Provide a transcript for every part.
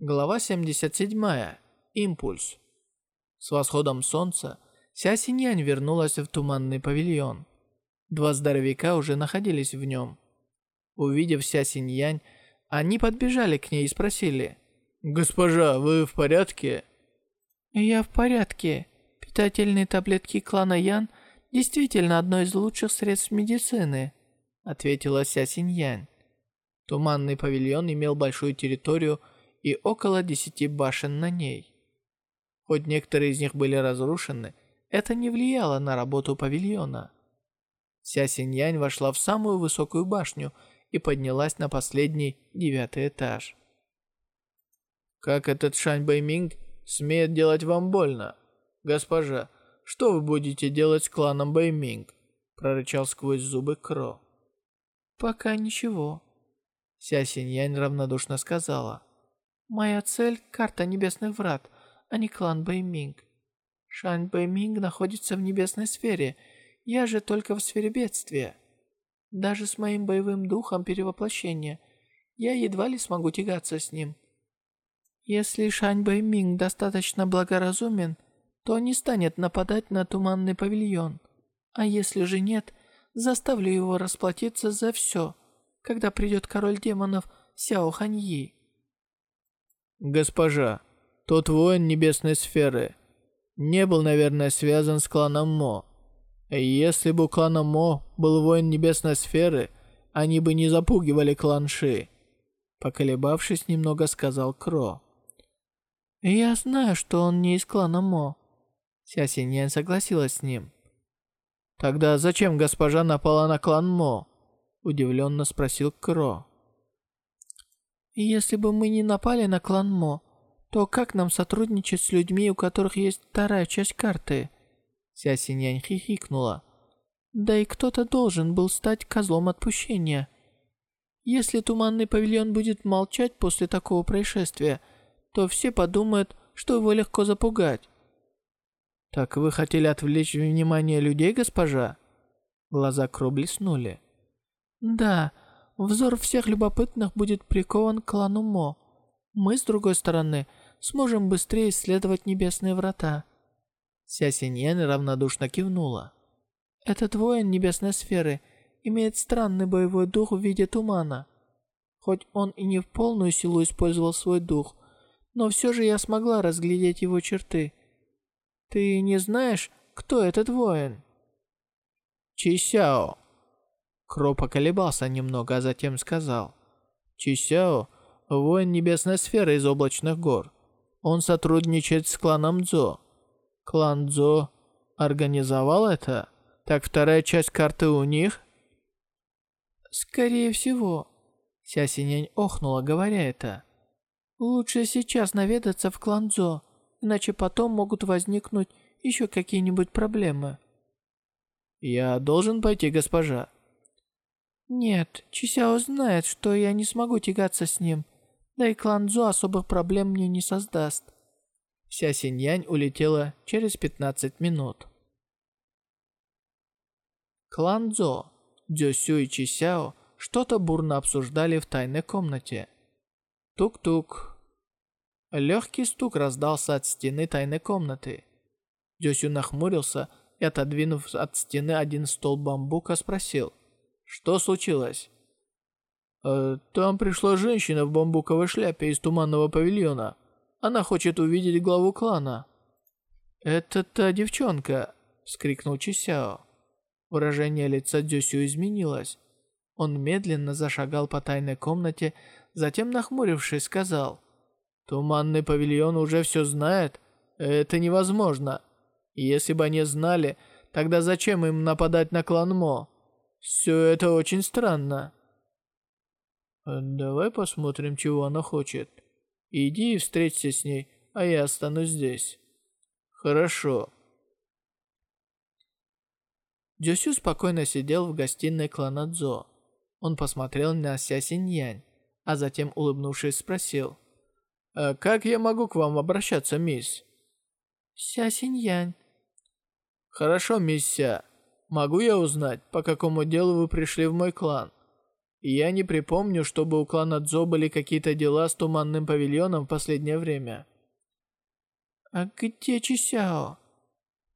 Глава 77. Импульс. С восходом солнца Ся Синьянь вернулась в туманный павильон. Два здоровяка уже находились в нем. Увидев Ся Синьянь, они подбежали к ней и спросили. «Госпожа, вы в порядке?» «Я в порядке. Питательные таблетки клана Ян действительно одно из лучших средств медицины», ответила Ся Синьянь. Туманный павильон имел большую территорию и около десяти башен на ней. Хоть некоторые из них были разрушены, это не влияло на работу павильона. Ся Синьянь вошла в самую высокую башню и поднялась на последний, девятый этаж. «Как этот Шань Бэйминг смеет делать вам больно? Госпожа, что вы будете делать с кланом Бэйминг?» прорычал сквозь зубы Кро. «Пока ничего», Ся Синьянь равнодушно сказала. «Моя цель — карта Небесных Врат, а не клан Бэйминг. Шань Бэйминг находится в небесной сфере, я же только в сфере бедствия. Даже с моим боевым духом перевоплощения я едва ли смогу тягаться с ним. Если Шань Бэйминг достаточно благоразумен, то не станет нападать на туманный павильон. А если же нет, заставлю его расплатиться за все — когда придет король демонов Сяо Ханьи. Госпожа, тот воин небесной сферы не был, наверное, связан с кланом Мо. Если бы у клана Мо был воин небесной сферы, они бы не запугивали клан Ши. Поколебавшись немного, сказал Кро. «Я знаю, что он не из клана Мо». Ся Синьян согласилась с ним. «Тогда зачем госпожа напала на клан Мо?» Удивленно спросил Кро. «Если бы мы не напали на клан Мо, то как нам сотрудничать с людьми, у которых есть вторая часть карты?» Ся Синянь хихикнула. «Да и кто-то должен был стать козлом отпущения. Если Туманный Павильон будет молчать после такого происшествия, то все подумают, что его легко запугать». «Так вы хотели отвлечь внимание людей, госпожа?» Глаза Кро блеснули. Да, взор всех любопытных будет прикован к клану Мо. Мы, с другой стороны, сможем быстрее исследовать небесные врата. Ся Синьян равнодушно кивнула. Этот воин небесной сферы имеет странный боевой дух в виде тумана. Хоть он и не в полную силу использовал свой дух, но все же я смогла разглядеть его черты. Ты не знаешь, кто этот воин? Чи Сяо. Кро поколебался немного, а затем сказал. «Чисяо – воин небесной сферы из облачных гор. Он сотрудничает с кланом Дзо. Клан Дзо организовал это? Так вторая часть карты у них?» «Скорее всего». Ся Синянь охнула, говоря это. «Лучше сейчас наведаться в клан Дзо, иначе потом могут возникнуть еще какие-нибудь проблемы». «Я должен пойти, госпожа?» «Нет, Чисяо знает, что я не смогу тягаться с ним, да и клан Цзо особых проблем мне не создаст». Вся Синьянь улетела через 15 минут. Клан Цзо, Дзюсю и Чисяо что-то бурно обсуждали в тайной комнате. Тук-тук. Легкий стук раздался от стены тайной комнаты. Дзюсю нахмурился и, отодвинув от стены один стол бамбука, спросил. Что случилось? Э, там пришла женщина в бамбуковой шляпе из туманного павильона. Она хочет увидеть главу клана. Это та девчонка, вскрикнул Чисяо. Выражение лица Дзюсю изменилось. Он медленно зашагал по тайной комнате, затем, нахмурившись, сказал. «Туманный павильон уже все знает? Это невозможно. Если бы они знали, тогда зачем им нападать на клан Мо?» Все это очень странно. Давай посмотрим, чего она хочет. Иди и встреться с ней, а я останусь здесь. Хорошо. Дзюсю спокойно сидел в гостиной клана Цзо. Он посмотрел на Ся Синьянь, а затем, улыбнувшись, спросил. «А «Как я могу к вам обращаться, мисс?» «Ся Синьянь». «Хорошо, мисс Ся. Могу я узнать, по какому делу вы пришли в мой клан? Я не припомню, чтобы у клана Цзо были какие-то дела с туманным павильоном в последнее время. «А где Чисяо?»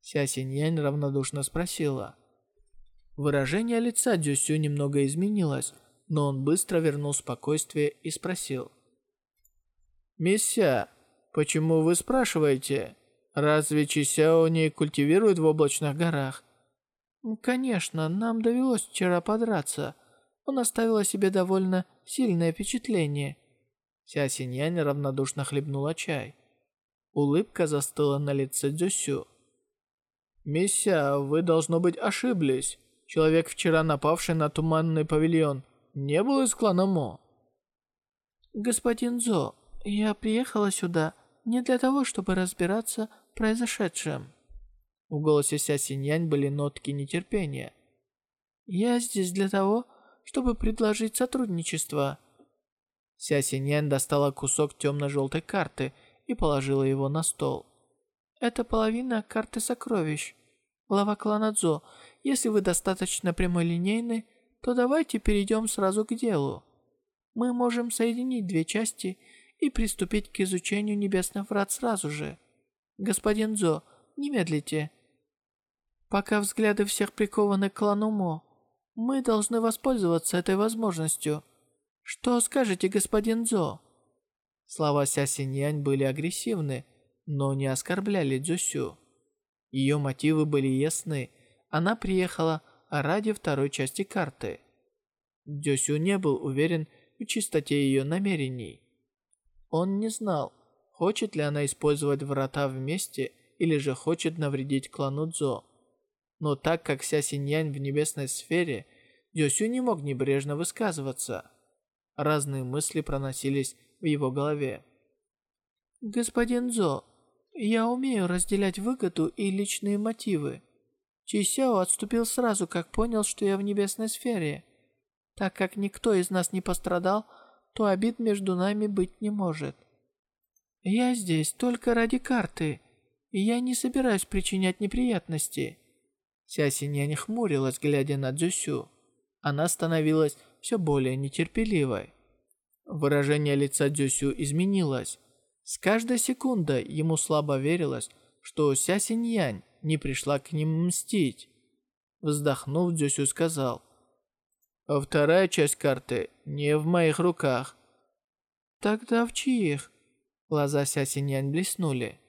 Ся Синьянь равнодушно спросила. Выражение лица Дзюсю немного изменилось, но он быстро вернул спокойствие и спросил. «Мисся, почему вы спрашиваете? Разве Чисяо не культивирует в облачных горах?» «Конечно, нам довелось вчера подраться. Он оставил о себе довольно сильное впечатление». Ся Синьянь равнодушно хлебнула чай. Улыбка застыла на лице Дзюсю. «Мисся, вы, должно быть, ошиблись. Человек, вчера напавший на туманный павильон, не был из клана Мо». «Господин Зо, я приехала сюда не для того, чтобы разбираться в произошедшем». В голосе Ся Синьянь были нотки нетерпения. «Я здесь для того, чтобы предложить сотрудничество». Ся Синьянь достала кусок темно-желтой карты и положила его на стол. «Это половина карты сокровищ. Глава клана Цзо, если вы достаточно прямолинейны, то давайте перейдем сразу к делу. Мы можем соединить две части и приступить к изучению небесных врат сразу же. Господин Цзо, не медлите. Пока взгляды всех прикованы к клану Мо, мы должны воспользоваться этой возможностью. Что скажете, господин Цзо?» Слова Ся Синьянь были агрессивны, но не оскорбляли Дзюсю. Ее мотивы были ясны. Она приехала ради второй части карты. Дзюсю не был уверен в чистоте ее намерений. Он не знал, хочет ли она использовать врата вместе или же хочет навредить клану Цзо. Но так как Ся Синьянь в небесной сфере, Дзюсю не мог небрежно высказываться. Разные мысли проносились в его голове. «Господин Зо, я умею разделять выгоду и личные мотивы. Чи Сяо отступил сразу, как понял, что я в небесной сфере. Так как никто из нас не пострадал, то обид между нами быть не может. Я здесь только ради карты, и я не собираюсь причинять неприятности». Ся Синьянь хмурилась, глядя на Дзюсю. Она становилась все более нетерпеливой. Выражение лица Дзюсю изменилось. С каждой секундой ему слабо верилось, что Ся Синьянь не пришла к ним мстить. Вздохнув, Дзюсю сказал, «Вторая часть карты не в моих руках». «Тогда в чьих?» Глаза Ся Синьянь блеснули.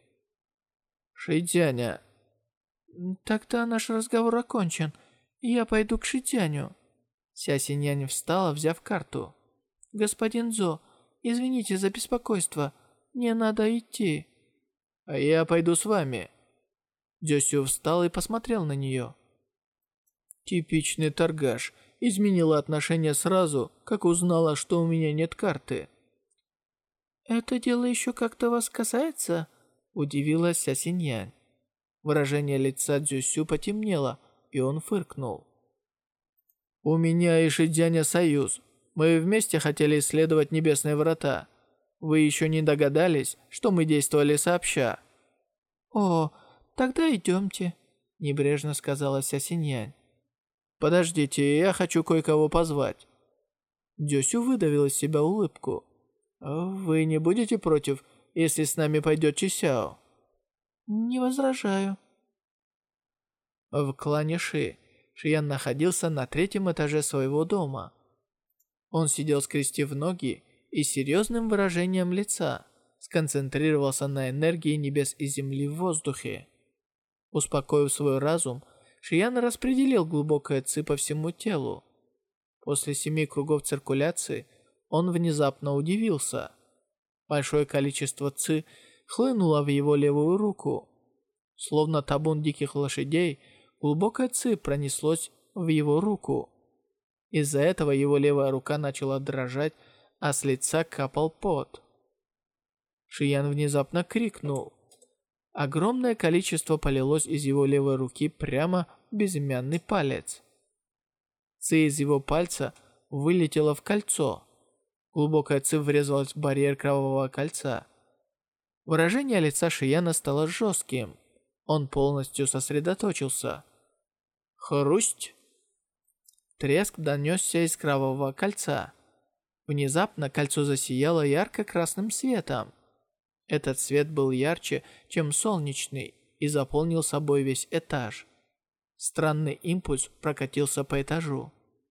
«Шитяня». «Тогда наш разговор окончен, я пойду к Шитяню». Ся Синьянь встала, взяв карту. «Господин Зо, извините за беспокойство. Мне надо идти». «А я пойду с вами». Дзюсю встал и посмотрел на нее. Типичный торгаш. Изменила отношение сразу, как узнала, что у меня нет карты. «Это дело еще как-то вас касается?» Удивилась Ся Синьянь. Выражение лица Дзюсю потемнело, и он фыркнул. «У меня и Шидзяня союз. Мы вместе хотели исследовать небесные врата. Вы еще не догадались, что мы действовали сообща?» «О, тогда идемте», — небрежно сказала Сясиньянь. «Подождите, я хочу кое-кого позвать». Дёсю выдавил из себя улыбку. «Вы не будете против, если с нами пойдет Чисяо?» «Не возражаю». В клане Ши Шиян находился на третьем этаже своего дома. Он сидел скрестив ноги и серьезным выражением лица сконцентрировался на энергии небес и земли в воздухе. Успокоив свой разум, Шиян распределил глубокое ци по всему телу. После семи кругов циркуляции он внезапно удивился. Большое количество ци хлынуло в его левую руку. Словно табун диких лошадей, глубокое ци пронеслось в его руку. Из-за этого его левая рука начала дрожать, а с лица капал пот. Шиян внезапно крикнул. Огромное количество полилось из его левой руки прямо в безымянный палец. Ци из его пальца вылетела в кольцо. Глубокая ци врезалась в барьер кровавого кольца. Выражение лица Шияна стало жестким. Он полностью сосредоточился. Хрусть! Треск донесся из кровавого кольца. Внезапно кольцо засияло ярко-красным светом. Этот свет был ярче, чем солнечный, и заполнил собой весь этаж. Странный импульс прокатился по этажу.